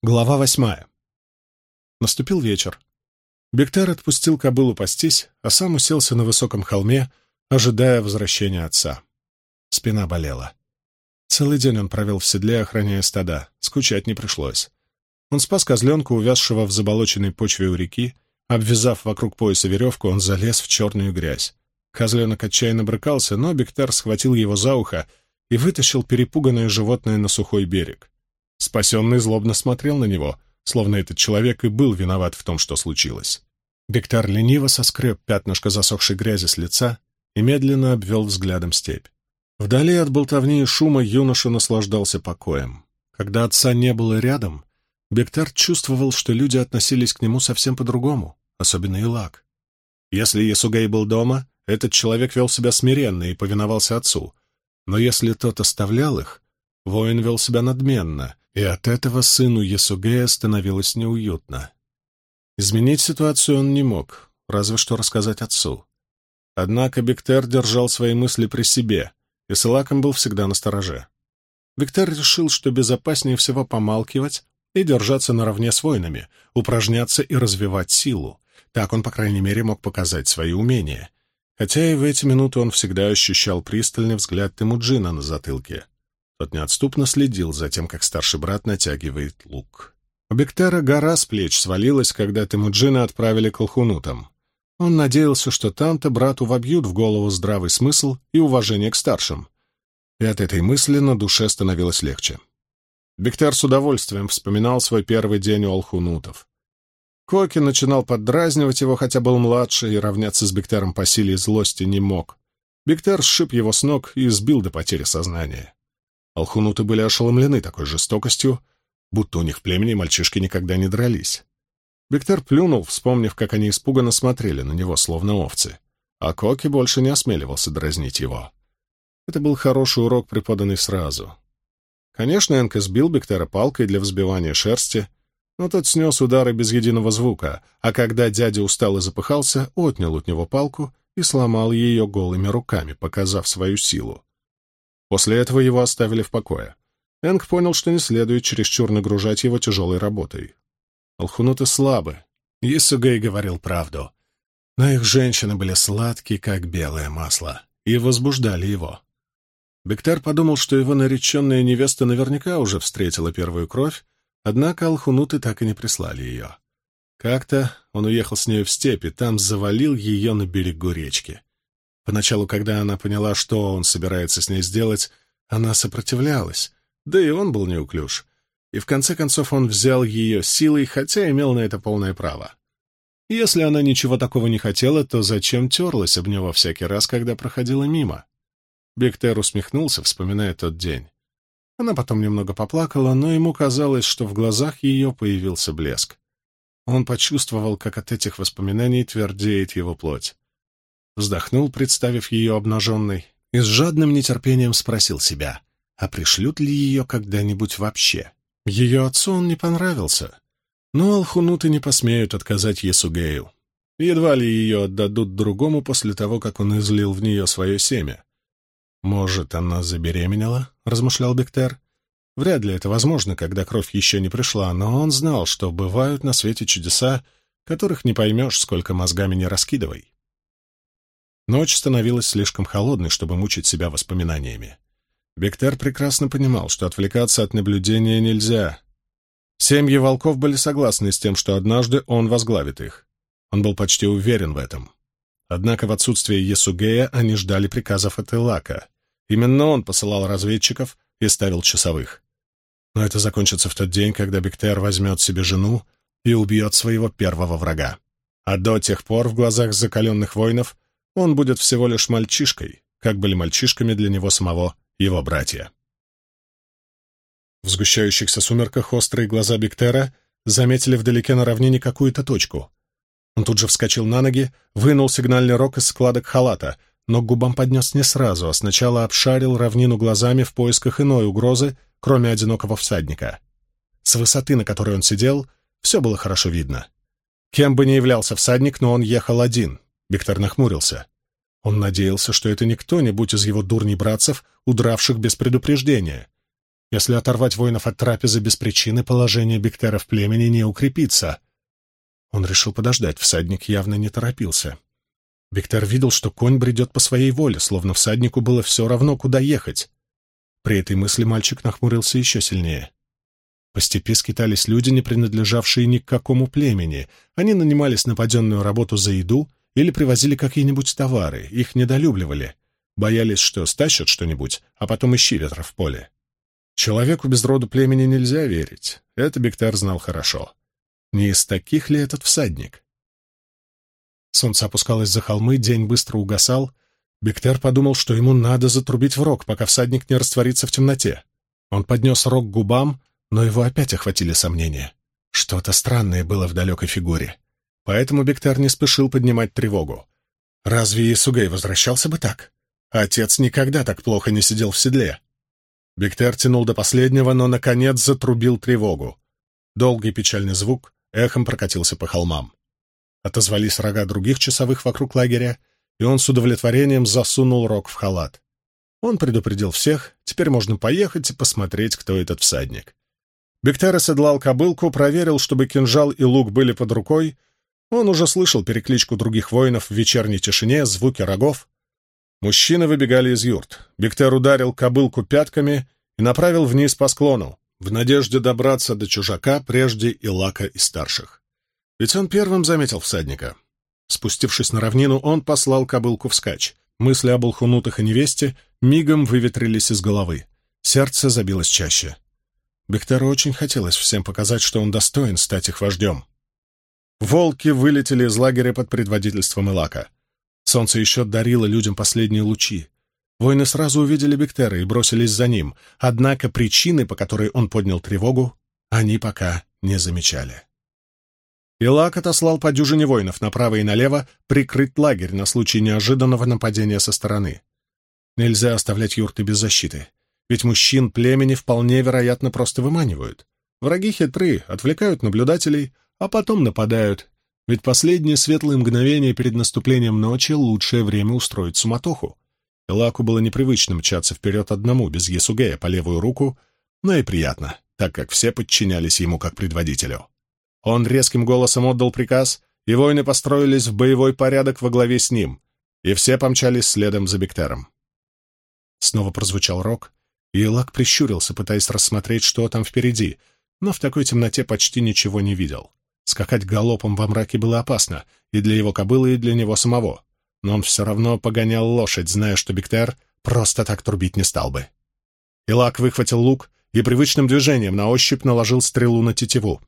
Глава восьмая. Наступил вечер. Бектер отпустил кобылу пастись, а сам уселся на высоком холме, ожидая возвращения отца. Спина болела. Целый день он провел в седле, охраняя стада. Скучать не пришлось. Он спас козленка, увязшего в заболоченной почве у реки. Обвязав вокруг пояса веревку, он залез в черную грязь. Козленок отчаянно брыкался, но Бектер схватил его за ухо и вытащил перепуганное животное на сухой берег. Спасенный злобно смотрел на него, словно этот человек и был виноват в том, что случилось. Бектар лениво соскреб пятнышко засохшей грязи с лица и медленно обвел взглядом степь. Вдали от болтовни и шума юноша наслаждался покоем. Когда отца не было рядом, Бектар чувствовал, что люди относились к нему совсем по-другому, особенно Илак. Если Ясугей был дома, этот человек вел себя смиренно и повиновался отцу. Но если тот оставлял их, воин вел себя надменно, и от этого сыну Ясугея становилось неуютно. Изменить ситуацию он не мог, разве что рассказать отцу. Однако Бектер держал свои мысли при себе, и с Илаком был всегда на стороже. Бектер решил, что безопаснее всего помалкивать и держаться наравне с воинами, упражняться и развивать силу. Так он, по крайней мере, мог показать свои умения. Хотя и в эти минуты он всегда ощущал пристальный взгляд Тимуджина на затылке. Тот неотступно следил за тем, как старший брат натягивает лук. У Бектера гора с плеч свалилась, когда Темуджина отправили к Алхунутам. Он надеялся, что там-то брату вобьют в голову здравый смысл и уважение к старшим. И от этой мысли на душе становилось легче. Бектер с удовольствием вспоминал свой первый день у Алхунутов. Коки начинал поддразнивать его, хотя был младше, и равняться с Бектером по силе и злости не мог. Бектер сшиб его с ног и сбил до потери сознания. Алхунуты были ошеломлены такой жестокостью, будто у них в племени мальчишки никогда не дрались. Бектер плюнул, вспомнив, как они испуганно смотрели на него, словно овцы, а Коки больше не осмеливался дразнить его. Это был хороший урок, преподанный сразу. Конечно, Энка сбил Бектера палкой для взбивания шерсти, но тот снес удары без единого звука, а когда дядя устал и запыхался, отнял от него палку и сломал ее голыми руками, показав свою силу. После этого его оставили в покое. Энг понял, что не следует чересчур нагружать его тяжелой работой. Алхунуты слабы. Исугей говорил правду. Но их женщины были сладкие, как белое масло, и возбуждали его. Бектар подумал, что его нареченная невеста наверняка уже встретила первую кровь, однако алхунуты так и не прислали ее. Как-то он уехал с нею в степи, там завалил ее на берегу речки. Поначалу, когда она поняла, что он собирается с ней сделать, она сопротивлялась, да и он был неуклюж. И в конце концов он взял ее силой, хотя имел на это полное право. Если она ничего такого не хотела, то зачем терлась об него всякий раз, когда проходила мимо? Бектер усмехнулся, вспоминая тот день. Она потом немного поплакала, но ему казалось, что в глазах ее появился блеск. Он почувствовал, как от этих воспоминаний твердеет его плоть вздохнул, представив ее обнаженной, и с жадным нетерпением спросил себя, а пришлют ли ее когда-нибудь вообще. Ее отцу он не понравился, но алхунуты не посмеют отказать Есугею. Едва ли ее отдадут другому после того, как он излил в нее свое семя. «Может, она забеременела?» — размышлял Бектер. Вряд ли это возможно, когда кровь еще не пришла, но он знал, что бывают на свете чудеса, которых не поймешь, сколько мозгами не раскидывай. Ночь становилась слишком холодной, чтобы мучить себя воспоминаниями. Бектер прекрасно понимал, что отвлекаться от наблюдения нельзя. Семьи волков были согласны с тем, что однажды он возглавит их. Он был почти уверен в этом. Однако в отсутствие Есугея они ждали приказов от Элака. Именно он посылал разведчиков и ставил часовых. Но это закончится в тот день, когда Бектер возьмет себе жену и убьет своего первого врага. А до тех пор в глазах закаленных воинов — он будет всего лишь мальчишкой, как были мальчишками для него самого его братья. В сгущающихся сумерках острые глаза Биктера заметили вдалеке на равнине какую-то точку. Он тут же вскочил на ноги, вынул сигнальный рог из складок халата, но к губам поднес не сразу, а сначала обшарил равнину глазами в поисках иной угрозы, кроме одинокого всадника. С высоты, на которой он сидел, все было хорошо видно. Кем бы ни являлся всадник, но он ехал один, Бектор нахмурился. Он надеялся, что это не кто-нибудь из его дурней братцев, удравших без предупреждения. Если оторвать воинов от трапезы без причины, положение Бектера в племени не укрепится. Он решил подождать, всадник явно не торопился. Бектер видел, что конь бредет по своей воле, словно всаднику было все равно, куда ехать. При этой мысли мальчик нахмурился еще сильнее. По степи скитались люди, не принадлежавшие ни к какому племени. Они нанимались на паденную работу за еду или привозили какие-нибудь товары, их недолюбливали. Боялись, что стащат что-нибудь, а потом ищи ветра в поле. Человеку без роду племени нельзя верить. Это Бектер знал хорошо. Не из таких ли этот всадник? Солнце опускалось за холмы, день быстро угасал. Бектер подумал, что ему надо затрубить в рог, пока всадник не растворится в темноте. Он поднес рог к губам, но его опять охватили сомнения. Что-то странное было в далекой фигуре. Поэтому Бектер не спешил поднимать тревогу. Разве Исугей возвращался бы так? Отец никогда так плохо не сидел в седле. Бектер тянул до последнего, но, наконец, затрубил тревогу. Долгий печальный звук эхом прокатился по холмам. Отозвались рога других часовых вокруг лагеря, и он с удовлетворением засунул рог в халат. Он предупредил всех, теперь можно поехать и посмотреть, кто этот всадник. Бектер оседлал кобылку, проверил, чтобы кинжал и лук были под рукой. Он уже слышал перекличку других воинов в вечерней тишине, звуки рогов. Мужчины выбегали из юрт. Бектер ударил кобылку пятками и направил вниз по склону, в надежде добраться до чужака прежде Илака и старших. Ведь он первым заметил всадника. Спустившись на равнину, он послал кобылку вскачь. Мысли об алхунутах и невесте мигом выветрились из головы. Сердце забилось чаще. Бектеру очень хотелось всем показать, что он достоин стать их вождем. Волки вылетели из лагеря под предводительством Илака. Солнце еще дарило людям последние лучи. Воины сразу увидели Бектера и бросились за ним, однако причины, по которой он поднял тревогу, они пока не замечали. Илак отослал по дюжине воинов направо и налево прикрыть лагерь на случай неожиданного нападения со стороны. Нельзя оставлять юрты без защиты, ведь мужчин племени вполне вероятно просто выманивают. Враги хитры, отвлекают наблюдателей, а потом нападают, ведь последние светлые мгновения перед наступлением ночи — лучшее время устроить суматоху. Илаку было непривычно мчаться вперед одному, без Ясугея по левую руку, но и приятно, так как все подчинялись ему как предводителю. Он резким голосом отдал приказ, и воины построились в боевой порядок во главе с ним, и все помчались следом за Бектером. Снова прозвучал рог, и Илак прищурился, пытаясь рассмотреть, что там впереди, но в такой темноте почти ничего не видел. Скакать галопом во мраке было опасно и для его кобылы, и для него самого, но он все равно погонял лошадь, зная, что Бектер просто так трубить не стал бы. Илак выхватил лук и привычным движением на ощупь наложил стрелу на тетиву.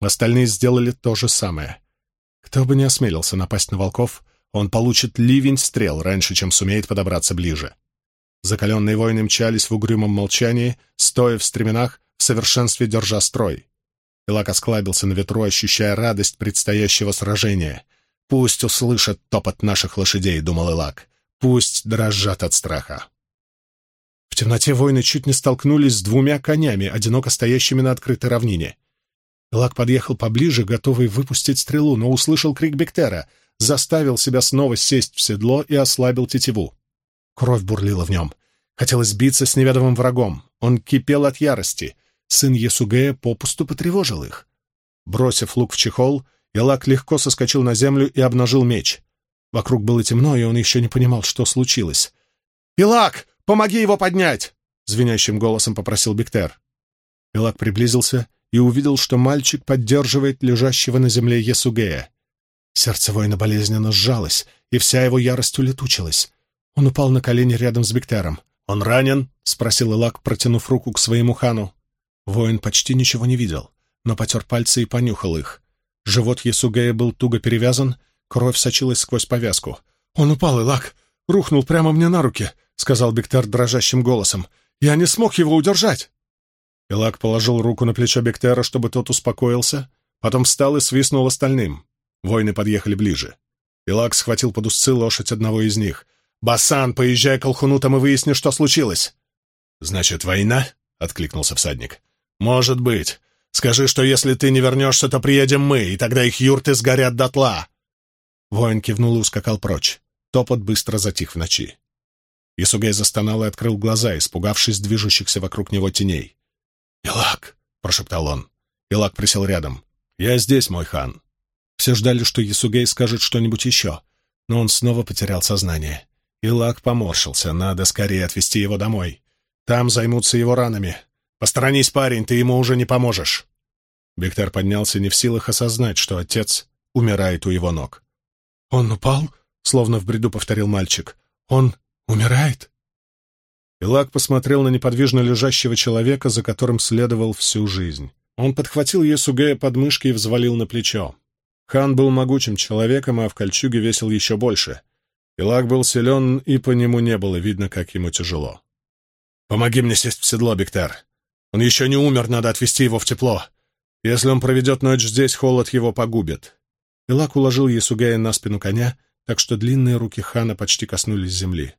Остальные сделали то же самое. Кто бы не осмелился напасть на волков, он получит ливень стрел раньше, чем сумеет подобраться ближе. Закаленные воины мчались в угрюмом молчании, стоя в стременах, в совершенстве держа строй. Илак осклабился на ветру, ощущая радость предстоящего сражения. «Пусть услышат топот наших лошадей», — думал Илак. «Пусть дрожат от страха». В темноте воины чуть не столкнулись с двумя конями, одиноко стоящими на открытой равнине. Лак подъехал поближе, готовый выпустить стрелу, но услышал крик Бектера, заставил себя снова сесть в седло и ослабил тетиву. Кровь бурлила в нем. Хотелось биться с неведомым врагом. Он кипел от ярости. Сын Ясугея попусту потревожил их. Бросив лук в чехол, Илак легко соскочил на землю и обнажил меч. Вокруг было темно, и он еще не понимал, что случилось. «Илак, помоги его поднять!» — звенящим голосом попросил Бектер. Илак приблизился и увидел, что мальчик поддерживает лежащего на земле Ясугея. Сердце воина болезненно сжалось, и вся его ярость улетучилась. Он упал на колени рядом с Бектером. «Он ранен?» — спросил Илак, протянув руку к своему хану. Воин почти ничего не видел, но потер пальцы и понюхал их. Живот Ясугея был туго перевязан, кровь сочилась сквозь повязку. «Он упал, Илак! Рухнул прямо мне на руки!» — сказал Бектер дрожащим голосом. «Я не смог его удержать!» Илак положил руку на плечо Бектера, чтобы тот успокоился, потом встал и свистнул остальным. Воины подъехали ближе. Илак схватил под узцы лошадь одного из них. «Басан, поезжай к Алхунутам и выясни, что случилось!» «Значит, война?» — откликнулся всадник. «Может быть. Скажи, что если ты не вернешься, то приедем мы, и тогда их юрты сгорят дотла!» Воин кивнул и ускакал прочь. Топот быстро затих в ночи. Исугей застонал и открыл глаза, испугавшись движущихся вокруг него теней. «Илак!» — прошептал он. Илак присел рядом. «Я здесь, мой хан». Все ждали, что Ясугей скажет что-нибудь еще, но он снова потерял сознание. Илак поморщился. Надо скорее отвезти его домой. Там займутся его ранами. Посторонись, парень, ты ему уже не поможешь. Бектер поднялся не в силах осознать, что отец умирает у его ног. «Он упал?» — словно в бреду повторил мальчик. «Он умирает?» Илак посмотрел на неподвижно лежащего человека, за которым следовал всю жизнь. Он подхватил Есугея под мышки и взвалил на плечо. Хан был могучим человеком, а в кольчуге весил еще больше. Илак был силен, и по нему не было видно, как ему тяжело. «Помоги мне сесть в седло, Бектер. Он еще не умер, надо отвезти его в тепло. Если он проведет ночь здесь, холод его погубит». Илак уложил Есугея на спину коня, так что длинные руки хана почти коснулись земли.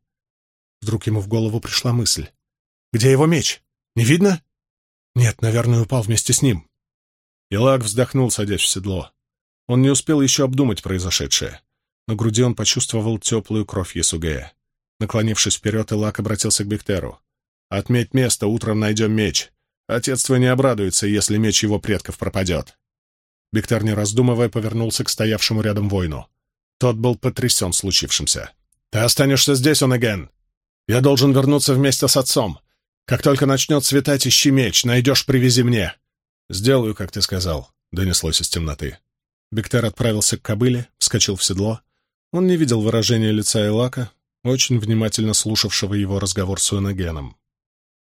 Вдруг ему в голову пришла мысль. «Где его меч? Не видно?» «Нет, наверное, упал вместе с ним». Илак вздохнул, садясь в седло. Он не успел еще обдумать произошедшее. На груди он почувствовал теплую кровь Ясугея. Наклонившись вперед, Илак обратился к Бектеру. «Отметь место, утром найдем меч. Отец твой не обрадуется, если меч его предков пропадет». Бектер, не раздумывая, повернулся к стоявшему рядом воину. Тот был потрясен случившимся. «Ты останешься здесь, Онеген. Я должен вернуться вместе с отцом. Как только начнет светать, ищи меч, найдешь, привези мне». «Сделаю, как ты сказал», — донеслось из темноты. Бектер отправился к кобыле, вскочил в седло. Он не видел выражения лица Элака, очень внимательно слушавшего его разговор с Уэнагеном.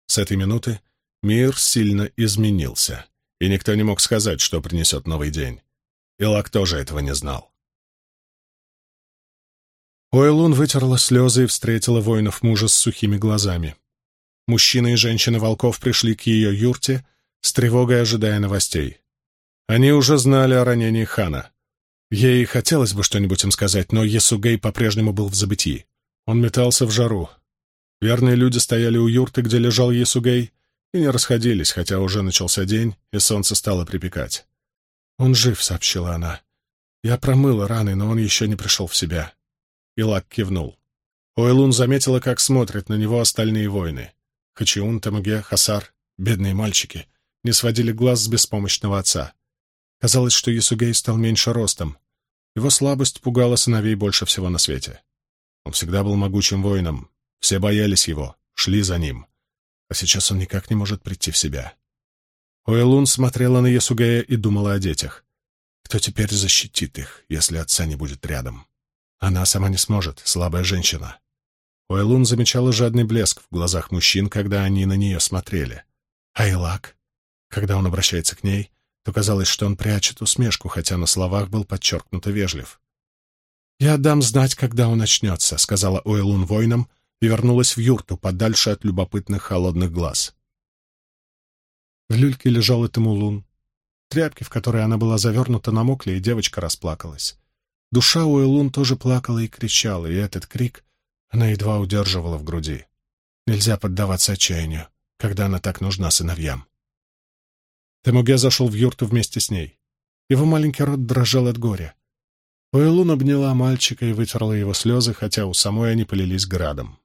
С этой минуты мир сильно изменился, и никто не мог сказать, что принесет новый день. Элак тоже этого не знал. Ойлун вытерла слезы и встретила воинов мужа с сухими глазами. Мужчины и женщины волков пришли к ее юрте, с тревогой ожидая новостей. Они уже знали о ранении хана. Ей хотелось бы что-нибудь им сказать, но Есугей по-прежнему был в забытии. Он метался в жару. Верные люди стояли у юрты, где лежал Есугей, и не расходились, хотя уже начался день, и солнце стало припекать. «Он жив», — сообщила она. «Я промыла раны, но он еще не пришел в себя». Илак кивнул. Ойлун заметила, как смотрят на него остальные воины. Хачиун, Тамуге, Хасар, бедные мальчики, не сводили глаз с беспомощного отца. Казалось, что Ясугей стал меньше ростом. Его слабость пугала сыновей больше всего на свете. Он всегда был могучим воином. Все боялись его, шли за ним. А сейчас он никак не может прийти в себя. Уэлун смотрела на Ясугея и думала о детях. Кто теперь защитит их, если отца не будет рядом? Она сама не сможет, слабая женщина. Уэлун замечала жадный блеск в глазах мужчин, когда они на нее смотрели. Айлак, когда он обращается к ней, то казалось, что он прячет усмешку, хотя на словах был подчеркнуто вежлив. «Я дам знать, когда он начнется», — сказала Ойлун воинам и вернулась в юрту, подальше от любопытных холодных глаз. В люльке лежал и Тимулун. Тряпки, в которые она была завернута, намокли, и девочка расплакалась. Душа Уэлун тоже плакала и кричала, и этот крик она едва удерживала в груди. Нельзя поддаваться отчаянию, когда она так нужна сыновьям. Темуге зашел в юрту вместе с ней. Его маленький рот дрожал от горя. Уэлун обняла мальчика и вытерла его слезы, хотя у самой они полились градом.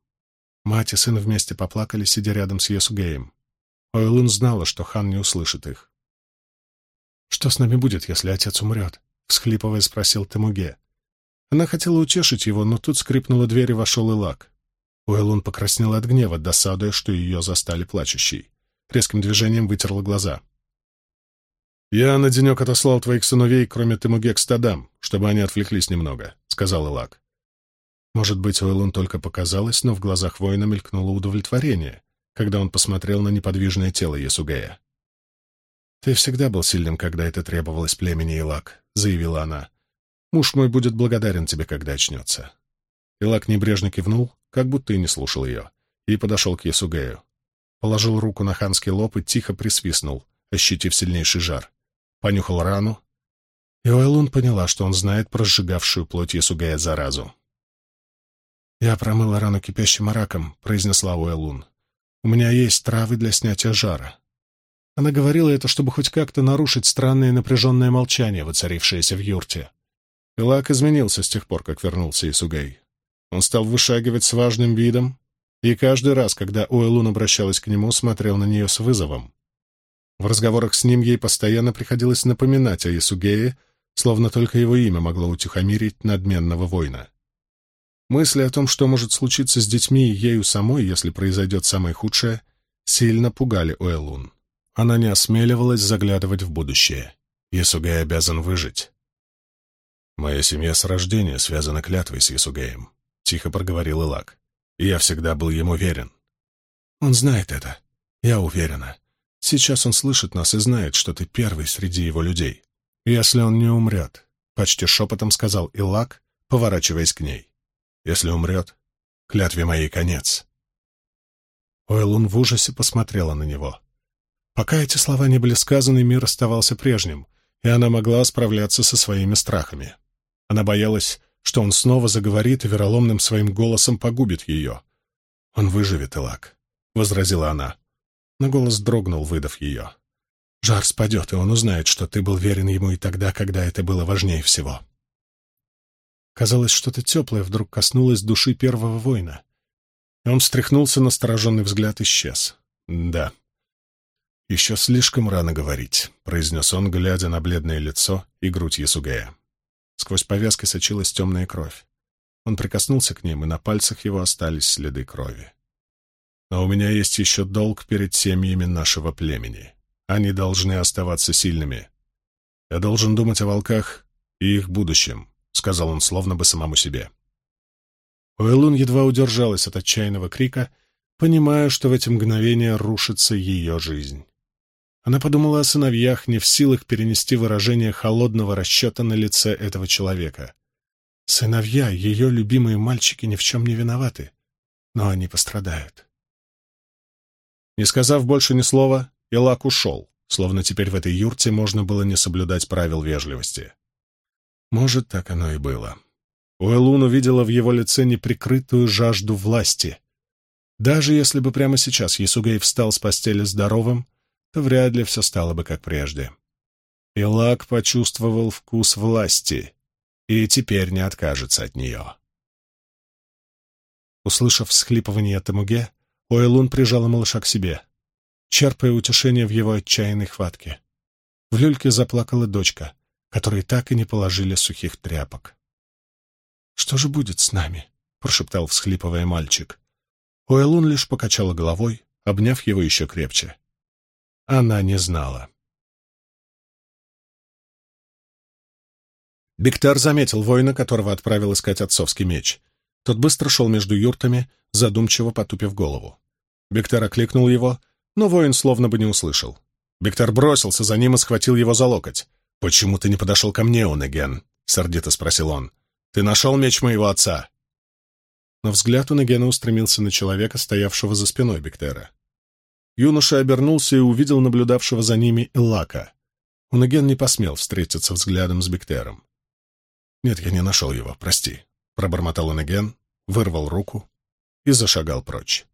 Мать и сын вместе поплакали, сидя рядом с Есугеем. Уэлун знала, что хан не услышит их. «Что с нами будет, если отец умрет?» — всхлипывая спросил Темуге. Она хотела утешить его, но тут скрипнула дверь и вошел Илак. Уэлун покраснела от гнева, досадуя, что ее застали плачущей. Резким движением вытерла глаза. «Я на денек отослал твоих сыновей, кроме Тимуге, к стадам, чтобы они отвлеклись немного», — сказал Элак. Может быть, Уэллун только показалось, но в глазах воина мелькнуло удовлетворение, когда он посмотрел на неподвижное тело Ясугея. «Ты всегда был сильным, когда это требовалось племени Илак», — заявила она. «Муж мой будет благодарен тебе, когда очнется». Илак небрежно кивнул, как будто и не слушал ее, и подошел к Ясугею. Положил руку на ханский лоб и тихо присвистнул, ощутив сильнейший жар понюхал рану, и Ойлун поняла, что он знает про сжигавшую плоть Ясугая заразу. «Я промыла рану кипящим раком», — произнесла Уэлун. «У меня есть травы для снятия жара». Она говорила это, чтобы хоть как-то нарушить странное напряженное молчание, воцарившееся в юрте. Пилак изменился с тех пор, как вернулся Исугей. Он стал вышагивать с важным видом и каждый раз, когда Уэлун обращалась к нему, смотрел на нее с вызовом. В разговорах с ним ей постоянно приходилось напоминать о Ясугее, словно только его имя могло утихомирить надменного воина. Мысли о том, что может случиться с детьми и ею самой, если произойдет самое худшее, сильно пугали Уэлун. Она не осмеливалась заглядывать в будущее. Ясугей обязан выжить. «Моя семья с рождения связана клятвой с Ясугеем», — тихо проговорил Илак. «И я всегда был ему верен». «Он знает это. Я уверена. Сейчас он слышит нас и знает, что ты первый среди его людей. Если он не умрет», — почти шепотом сказал Илак, поворачиваясь к ней. «Если умрет, клятве моей конец». Ойлун в ужасе посмотрела на него. Пока эти слова не были сказаны, мир оставался прежним, и она могла справляться со своими страхами. Она боялась, что он снова заговорит и вероломным своим голосом погубит ее. «Он выживет, Элак», — возразила она. Но голос дрогнул, выдав ее. «Жар спадет, и он узнает, что ты был верен ему и тогда, когда это было важнее всего». Казалось, что-то теплое вдруг коснулось души первого воина. Он встряхнулся, настороженный взгляд исчез. «Да, еще слишком рано говорить», — произнес он, глядя на бледное лицо и грудь Ясугея. Сквозь повязки сочилась темная кровь. Он прикоснулся к ним, и на пальцах его остались следы крови. «Но у меня есть еще долг перед семьями нашего племени. Они должны оставаться сильными. Я должен думать о волках и их будущем», — сказал он словно бы самому себе. Уэлун едва удержалась от отчаянного крика, понимая, что в эти мгновения рушится ее жизнь. Она подумала о сыновьях, не в силах перенести выражение холодного расчета на лице этого человека. Сыновья, ее любимые мальчики, ни в чем не виноваты, но они пострадают. Не сказав больше ни слова, Илак ушел, словно теперь в этой юрте можно было не соблюдать правил вежливости. Может, так оно и было. Уэлун увидела в его лице неприкрытую жажду власти. Даже если бы прямо сейчас Ясугей встал с постели здоровым, то вряд ли все стало бы как прежде. Илак почувствовал вкус власти и теперь не откажется от нее. Услышав всхлипывание Тамуге, Ойлун прижала малыша к себе, черпая утешение в его отчаянной хватке. В люльке заплакала дочка, которой так и не положили сухих тряпок. «Что же будет с нами?» — прошептал всхлипывая мальчик. Ойлун лишь покачала головой, обняв его еще крепче она не знала. Бектар заметил воина, которого отправил искать отцовский меч. Тот быстро шел между юртами, задумчиво потупив голову. Бектар окликнул его, но воин словно бы не услышал. Бектар бросился за ним и схватил его за локоть. «Почему ты не подошел ко мне, Онеген?» — сердито спросил он. «Ты нашел меч моего отца?» Но взгляд Унегена устремился на человека, стоявшего за спиной Бектера. Юноша обернулся и увидел наблюдавшего за ними Эллака. Унаген не посмел встретиться взглядом с Бектером. «Нет, я не нашел его, прости», — пробормотал Унаген, вырвал руку и зашагал прочь.